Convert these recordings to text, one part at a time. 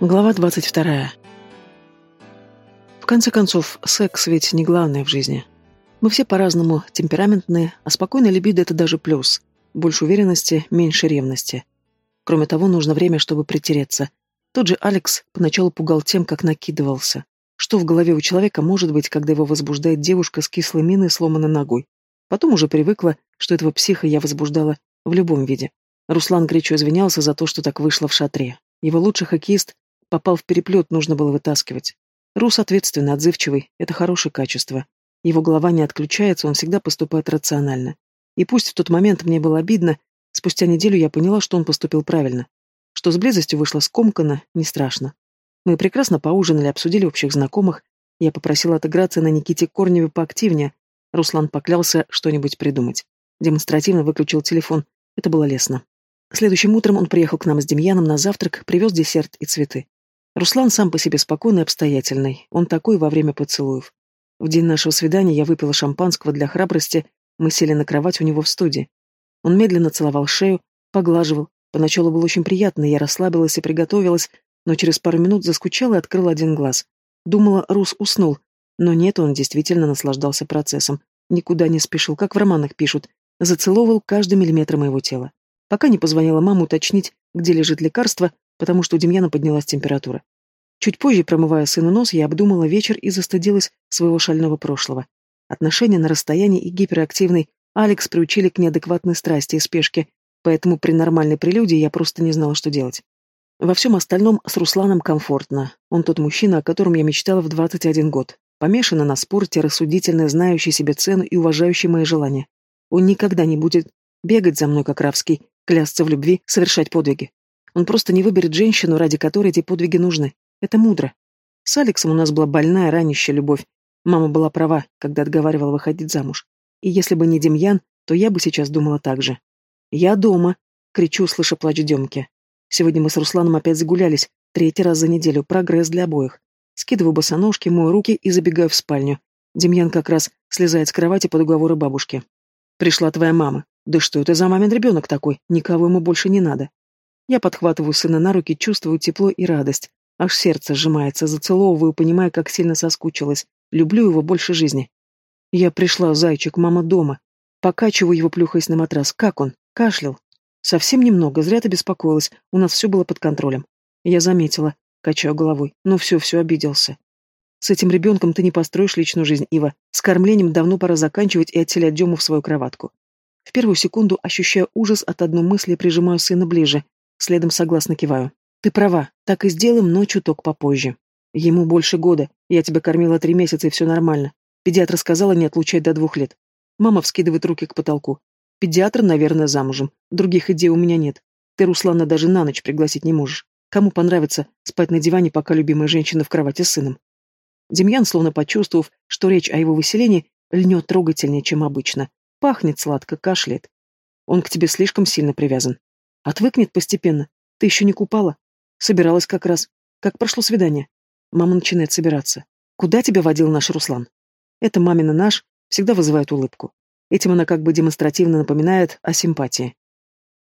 Глава 22. В конце концов, секс ведь не главное в жизни. Мы все по-разному темпераментные, а спокойная либидо — это даже плюс. Больше уверенности, меньше ревности. Кроме того, нужно время, чтобы притереться. Тот же Алекс поначалу пугал тем, как накидывался. Что в голове у человека может быть, когда его возбуждает девушка с кислой миной и сломанной ногой? Потом уже привыкла, что этого психа я возбуждала в любом виде. Руслан горячо извинялся за то, что так вышло в шатре. Его лучший хоккеист попал в переплет, нужно было вытаскивать. Рус ответственный, отзывчивый, это хорошее качество. Его голова не отключается, он всегда поступает рационально. И пусть в тот момент мне было обидно, спустя неделю я поняла, что он поступил правильно. Что с близостью вышло скомканно, не страшно. Мы прекрасно поужинали, обсудили общих знакомых. Я попросила отыграться на Никите Корневе поактивнее. Руслан поклялся что-нибудь придумать. Демонстративно выключил телефон. Это было лестно. Следующим утром он приехал к нам с Демьяном на завтрак, привез десерт и цветы. Руслан сам по себе спокойный и обстоятельный. Он такой во время поцелуев. В день нашего свидания я выпила шампанского для храбрости, мы сели на кровать у него в студии. Он медленно целовал шею, поглаживал. Поначалу было очень приятно, я расслабилась и приготовилась, но через пару минут заскучала и открыла один глаз. Думала, Рус уснул, но нет, он действительно наслаждался процессом. Никуда не спешил, как в романах пишут. Зацеловывал каждый миллиметр моего тела. Пока не позвонила маму уточнить, где лежит лекарство, потому что у Демьяна поднялась температура. Чуть позже, промывая сыну нос, я обдумала вечер и застыдилась своего шального прошлого. Отношения на расстоянии и гиперактивный Алекс приучили к неадекватной страсти и спешке, поэтому при нормальной прелюдии я просто не знала, что делать. Во всем остальном с Русланом комфортно. Он тот мужчина, о котором я мечтала в 21 год. Помешанный на спорте, рассудительный, знающий себе цену и уважающий мои желания. Он никогда не будет бегать за мной, как Равский, клясться в любви, совершать подвиги. Он просто не выберет женщину, ради которой эти подвиги нужны. Это мудро. С Алексом у нас была больная, ранящая любовь. Мама была права, когда отговаривала выходить замуж. И если бы не Демьян, то я бы сейчас думала так же. «Я дома!» — кричу, слыша плач Демки. Сегодня мы с Русланом опять загулялись, третий раз за неделю, прогресс для обоих. Скидываю босоножки, мою руки и забегаю в спальню. Демьян как раз слезает с кровати под уговоры бабушки. «Пришла твоя мама. Да что это за мамин ребенок такой? Никого ему больше не надо». Я подхватываю сына на руки, чувствую тепло и радость. Аж сердце сжимается, зацеловываю, понимая, как сильно соскучилась. Люблю его больше жизни. Я пришла, зайчик, мама дома. Покачиваю его, плюхаясь на матрас. Как он? Кашлял. Совсем немного, зря ты беспокоилась. У нас все было под контролем. Я заметила. Качаю головой. Ну все, все, обиделся. С этим ребенком ты не построишь личную жизнь, Ива. С кормлением давно пора заканчивать и отселять Дему в свою кроватку. В первую секунду ощущаю ужас от одной мысли и прижимаю сына ближе. Следом согласно киваю. Ты права, так и сделаем, но чуток попозже. Ему больше года. Я тебя кормила три месяца, и все нормально. Педиатр сказала не отлучать до двух лет. Мама вскидывает руки к потолку. Педиатр, наверное, замужем. Других идей у меня нет. Ты Руслана даже на ночь пригласить не можешь. Кому понравится спать на диване, пока любимая женщина в кровати с сыном? Демьян, словно почувствовав, что речь о его выселении, льнет трогательнее, чем обычно. Пахнет сладко, кашляет. Он к тебе слишком сильно привязан. Отвыкнет постепенно. Ты еще не купала? Собиралась как раз. Как прошло свидание? Мама начинает собираться. Куда тебя водил наш Руслан? Это мамина наш всегда вызывает улыбку. Этим она как бы демонстративно напоминает о симпатии.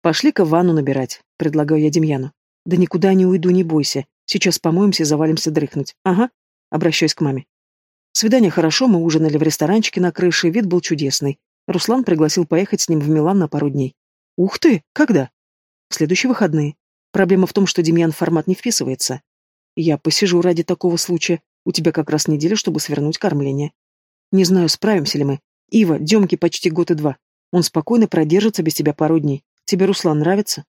«Пошли-ка ванну набирать», — предлагаю я Демьяну. «Да никуда не уйду, не бойся. Сейчас помоемся и завалимся дрыхнуть. Ага», — обращаюсь к маме. Свидание хорошо, мы ужинали в ресторанчике на крыше, вид был чудесный. Руслан пригласил поехать с ним в Милан на пару дней. «Ух ты! Когда?» Следующие выходные. Проблема в том, что Демьян в формат не вписывается. Я посижу ради такого случая. У тебя как раз неделя, чтобы свернуть кормление. Не знаю, справимся ли мы. Ива, Демке почти год и два. Он спокойно продержится без тебя пару дней. Тебе Руслан нравится?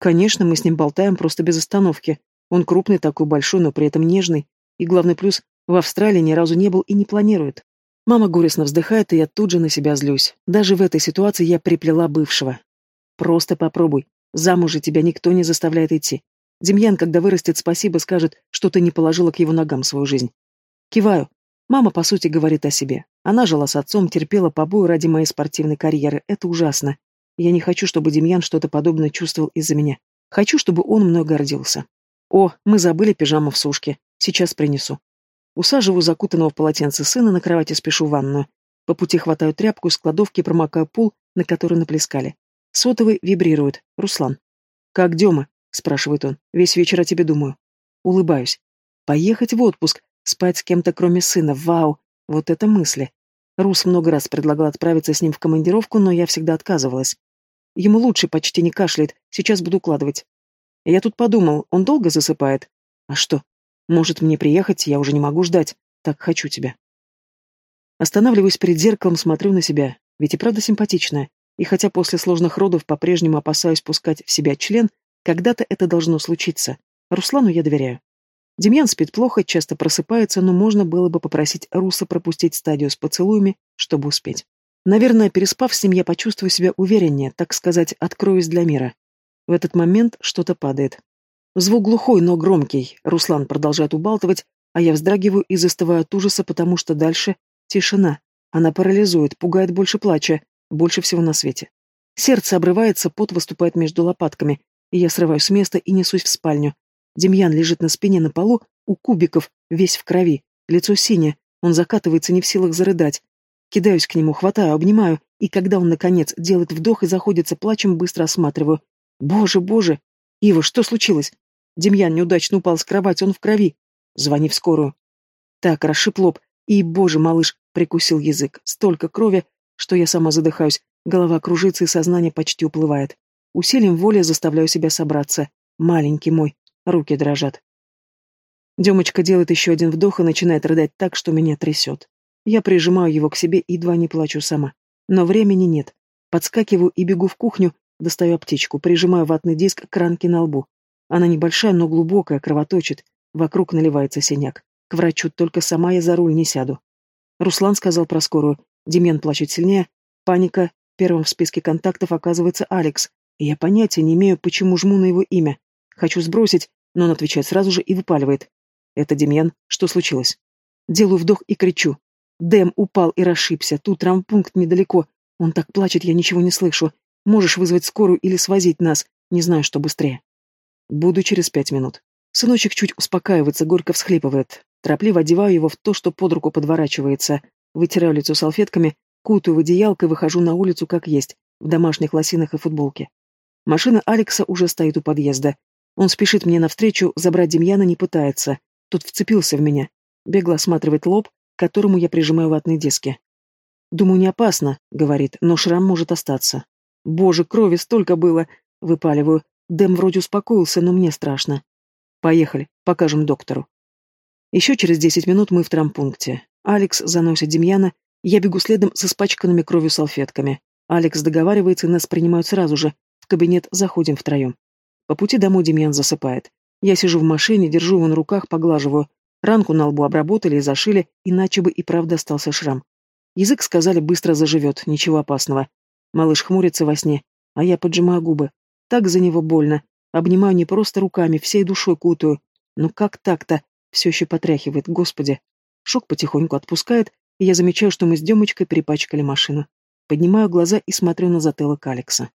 Конечно, мы с ним болтаем просто без остановки. Он крупный такой, большой, но при этом нежный. И главный плюс, в Австралии ни разу не был и не планирует. Мама горестно вздыхает, и я тут же на себя злюсь. Даже в этой ситуации я приплела бывшего. Просто попробуй. Замуж же тебя никто не заставляет идти. Демьян, когда вырастет, спасибо скажет, что ты не положила к его ногам свою жизнь. Киваю. Мама, по сути, говорит о себе. Она жила с отцом, терпела побои ради моей спортивной карьеры. Это ужасно. Я не хочу, чтобы Демьян что-то подобное чувствовал из-за меня. Хочу, чтобы он мной гордился. О, мы забыли пижаму в сушке. Сейчас принесу. Усаживаю закутанного в полотенце сына на кровати, спешу в ванную. По пути хватаю тряпку из кладовки и промокаю пол, на который наплескали. Сотовый вибрирует. Руслан. «Как Дема?» — спрашивает он. «Весь вечер о тебе думаю». улыбаюсь. Поехать в отпуск, спать с кем-то кроме сына, вау, вот это мысли. Рус много раз предлагал отправиться с ним в командировку, но я всегда отказывалась. Ему лучше почти не кашляет, сейчас буду укладывать. Я тут подумал, он долго засыпает? А что? Может мне приехать, я уже не могу ждать. Так хочу тебя. Останавливаюсь перед зеркалом, смотрю на себя. Ведь и правда симпатичная. И хотя после сложных родов по-прежнему опасаюсь пускать в себя член, когда-то это должно случиться. Руслану я доверяю. Демьян спит плохо, часто просыпается, но можно было бы попросить Руса пропустить стадию с поцелуями, чтобы успеть. Наверное, переспав с ним, я почувствую себя увереннее, так сказать, откроюсь для мира. В этот момент что-то падает. Звук глухой, но громкий. Руслан продолжает убалтывать, а я вздрагиваю и застываю от ужаса, потому что дальше тишина. Она парализует, пугает больше плача, больше всего на свете. Сердце обрывается, пот выступает между лопатками, и я срываюсь с места и несусь в спальню. Демьян лежит на спине на полу, у кубиков, весь в крови, лицо синее, он закатывается не в силах зарыдать. Кидаюсь к нему, хватаю, обнимаю, и когда он, наконец, делает вдох и заходится плачем, быстро осматриваю. «Боже, боже! Ива, что случилось?» Демьян неудачно упал с кровати, он в крови. Звони в скорую. Так, расшиб лоб. И, боже, малыш, прикусил язык. Столько крови, что я сама задыхаюсь. Голова кружится и сознание почти уплывает. Усилием воли заставляю себя собраться. Маленький мой, Руки дрожат. Демочка делает еще один вдох и начинает рыдать так, что меня трясет. Я прижимаю его к себе и едва не плачу сама. Но времени нет. Подскакиваю и бегу в кухню, достаю аптечку, прижимаю ватный диск к ранке на лбу. Она небольшая, но глубокая, кровоточит. Вокруг наливается синяк. К врачу только сама я за руль не сяду. Руслан сказал про скорую. Демьян плачет сильнее. Паника. Первым в списке контактов оказывается Алекс. И я понятия не имею, почему жму на его имя. Хочу сбросить, но он отвечает сразу же и выпаливает. «Это Демьян. Что случилось?» Делаю вдох и кричу. Дэм упал и расшибся. Тут травмпункт недалеко. Он так плачет, я ничего не слышу. Можешь вызвать скорую или свозить нас. Не знаю, что быстрее. Буду через пять минут. Сыночек чуть успокаивается, горько всхлипывает. Торопливо одеваю его в то, что под руку подворачивается. Вытираю лицо салфетками, кутаю в одеялко и выхожу на улицу как есть, в домашних лосинах и футболке. Машина Алекса уже стоит у подъезда. Он спешит мне навстречу, забрать Демьяна не пытается. Тот вцепился в меня. Бегло осматривает лоб, к которому я прижимаю ватные диски. «Думаю, не опасно», — говорит, — «но шрам может остаться». «Боже, крови столько было!» — выпаливаю. Дэм вроде успокоился, но мне страшно. «Поехали, покажем доктору». Еще через десять минут мы в травмпункте. Алекс заносит Демьяна, я бегу следом со спачканными кровью салфетками. Алекс договаривается, и нас принимают сразу же. В кабинет заходим втроем. По пути домой Демьян засыпает. Я сижу в машине, держу его на руках, поглаживаю. Ранку на лбу обработали и зашили, иначе бы и правда остался шрам. Язык, сказали, быстро заживет, ничего опасного. Малыш хмурится во сне, а я поджимаю губы. Так за него больно. Обнимаю не просто руками, всей душой кутаю. Но как так-то? Все еще потряхивает, господи. Шок потихоньку отпускает, и я замечаю, что мы с Демочкой перепачкали машину. Поднимаю глаза и смотрю на затылок Алекса.